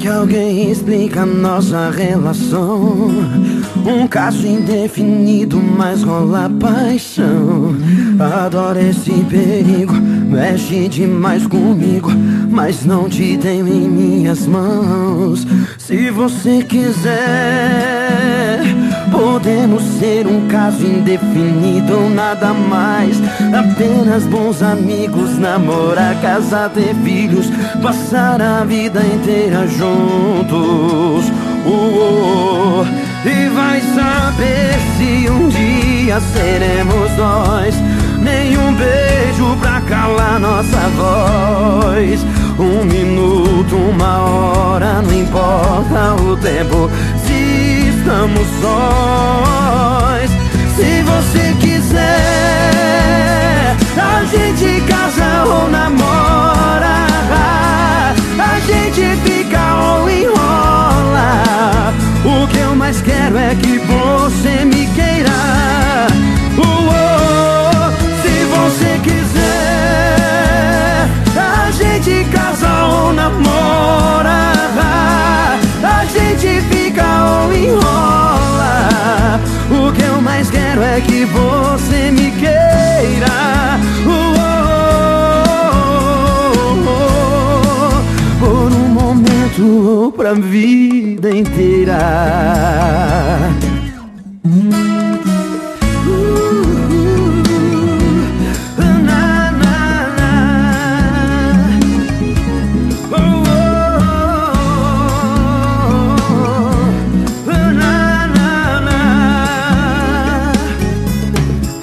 que alguém explica nossa relação. Um caso indefinido, mas rola paixão. Adoro esse perigo, mexe demais comigo, mas não te tenho em minhas mãos. Se você quiser, podemos ser um caso indefinido ou nada mais. Apenas bons amigos, namorar, casar, ter filhos, passar a vida inteira juntos. Uh, uh. E vai saber se um dia seremos nós Nenhum beijo pra calar nossa voz Um minuto, uma hora, não importa o tempo estamos sós Se você quiser A gente que você me queira. Uh, oh, por um momento ou pra vida inteira.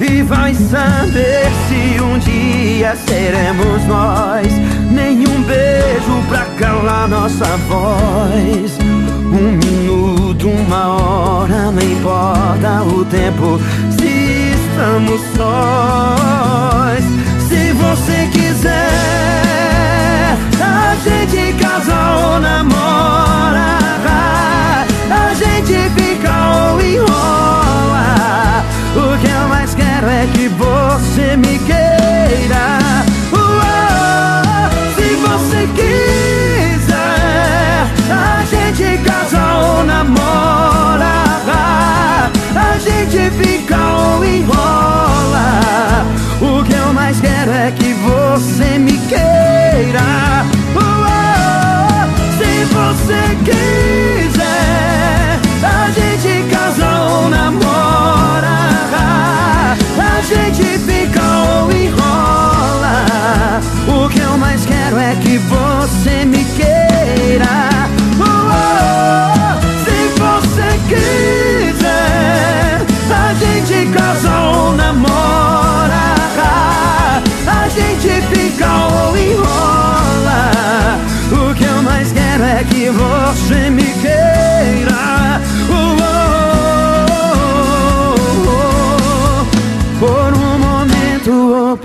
E vai saber se um dia seremos nós. Nenhum beijo pra calar nossa voz. Um minuto, uma hora, não importa o tempo. Se estamos sós Se você quiser gente fica ou enrola. O que eu mais quero é que você me queira. Oh, Se você quiser A gente casa ou namora. A gente fica ou enrola. O que eu mais quero é que você me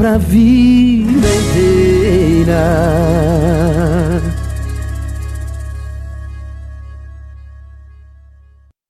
pra vida inteira